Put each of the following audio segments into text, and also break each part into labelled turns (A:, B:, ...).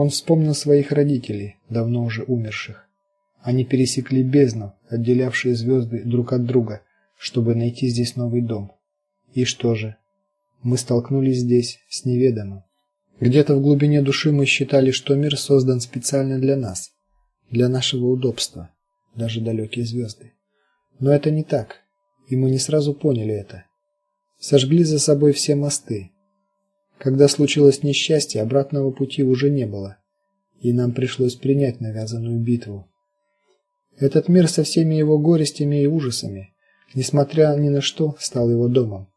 A: Он вспомнил своих родителей, давно уже умерших. Они пересекли бездну, отделявшие звезды друг от друга, чтобы найти здесь новый дом. И что же? Мы столкнулись здесь с неведомым. Где-то в глубине души мы считали, что мир создан специально для нас, для нашего удобства, даже далекие звезды. Но это не так, и мы не сразу поняли это. Сожгли за собой все мосты. Когда случилось несчастье, обратного пути уже не было, и нам пришлось принять навязанную битву. Этот мир со всеми его горестями и ужасами, несмотря ни на что, стал его домом.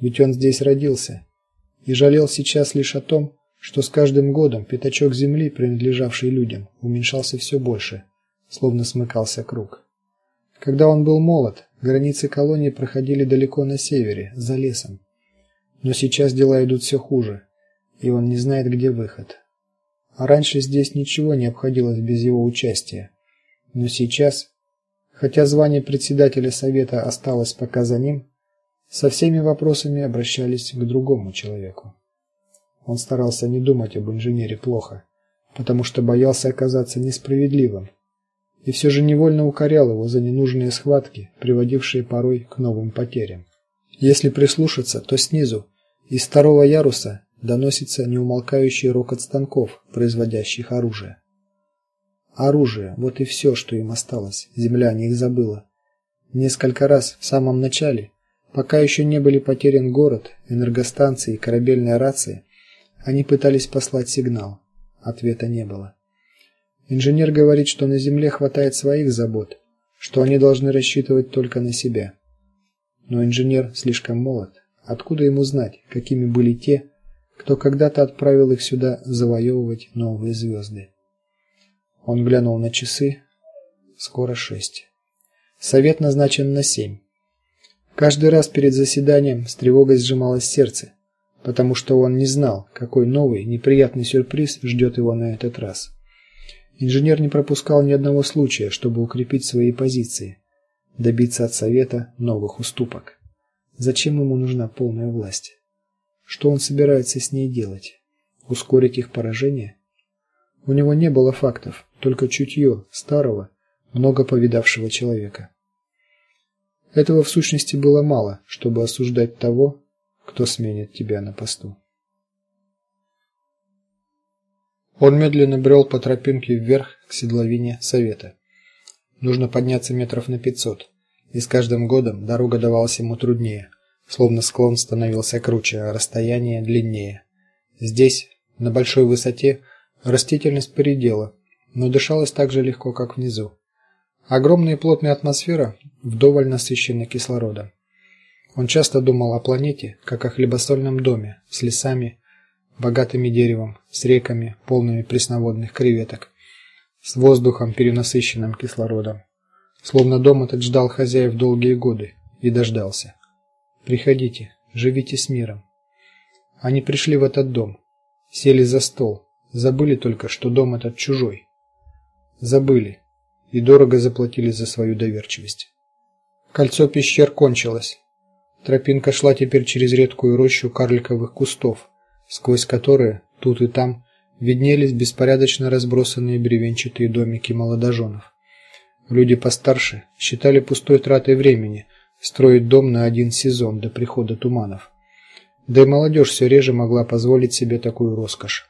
A: Ведь он здесь родился и жалел сейчас лишь о том, что с каждым годом пятачок земли, принадлежавший людям, уменьшался все больше, словно смыкался круг. Когда он был молод, границы колонии проходили далеко на севере, за лесом. Но сейчас дела идут все хуже, и он не знает, где выход. А раньше здесь ничего не обходилось без его участия. Но сейчас, хотя звание председателя совета осталось пока за ним, со всеми вопросами обращались к другому человеку. Он старался не думать об инженере плохо, потому что боялся оказаться несправедливым. И все же невольно укорял его за ненужные схватки, приводившие порой к новым потерям. Если прислушаться, то снизу, из второго яруса, доносится неумолкающий рокот станков, производящих оружие. Оружие вот и все, что им осталось. Земля о них забыла. Несколько раз в самом начале Пока еще не были потерян город, энергостанции и корабельная рация, они пытались послать сигнал. Ответа не было. Инженер говорит, что на земле хватает своих забот, что они должны рассчитывать только на себя. Но инженер слишком молод. Откуда ему знать, какими были те, кто когда-то отправил их сюда завоевывать новые звезды? Он глянул на часы. Скоро шесть. Совет назначен на семь. Каждый раз перед заседанием с тревогой сжималось сердце, потому что он не знал, какой новый неприятный сюрприз ждет его на этот раз. Инженер не пропускал ни одного случая, чтобы укрепить свои позиции, добиться от совета новых уступок. Зачем ему нужна полная власть? Что он собирается с ней делать? Ускорить их поражение? У него не было фактов, только чутье старого, много повидавшего человека. Этого в сущности было мало, чтобы осуждать того, кто сменит тебя на посту. Он медленно брел по тропинке вверх к седловине совета. Нужно подняться метров на пятьсот, и с каждым годом дорога давалась ему труднее, словно склон становился круче, а расстояние длиннее. Здесь, на большой высоте, растительность поредела, но дышалось так же легко, как внизу. Огромная и плотная атмосфера вдоволь насыщена кислородом. Он часто думал о планете, как о хлебосольном доме с лесами, богатыми деревом, с реками, полными пресноводных креветок, с воздухом, перенасыщенным кислородом. Словно дом этот ждал хозяев долгие годы и дождался. Приходите, живите с миром. Они пришли в этот дом, сели за стол, забыли только, что дом этот чужой. Забыли и дорого заплатили за свою доверчивость. Кольцо пещер кончилось. Тропинка шла теперь через редкую рощу карликовых кустов, сквозь которые тут и там виднелись беспорядочно разбросанные бревенчатые домики молодоженов. Люди постарше считали пустой тратой времени строить дом на один сезон до прихода туманов. Да и молодежь все реже могла позволить себе такую роскошь.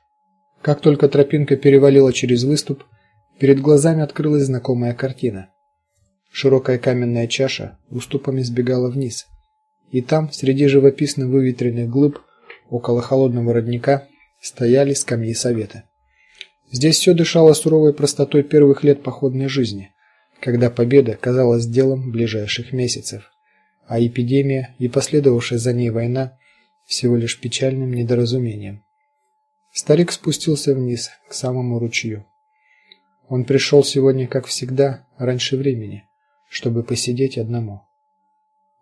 A: Как только тропинка перевалила через выступ, Перед глазами открылась знакомая картина. Широкая каменная чаша уступами сбегала вниз, и там, среди живописно выветренных глыб, около холодного родника, стояли скамьи совета. Здесь все дышало суровой простотой первых лет походной жизни, когда победа казалась делом ближайших месяцев, а эпидемия и последовавшая за ней война всего лишь печальным недоразумением. Старик спустился вниз к самому ручью. Он пришел сегодня, как всегда, раньше времени, чтобы посидеть одному.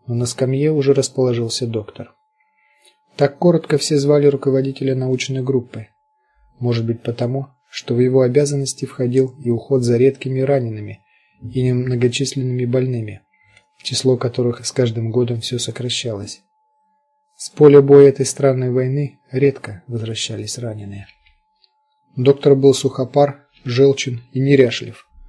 A: Но на скамье уже расположился доктор. Так коротко все звали руководителя научной группы. Может быть, потому, что в его обязанности входил и уход за редкими ранеными и немногочисленными больными, число которых с каждым годом все сокращалось. С поля боя этой странной войны редко возвращались раненые. Доктор был сухопар, желчен и неряшлив.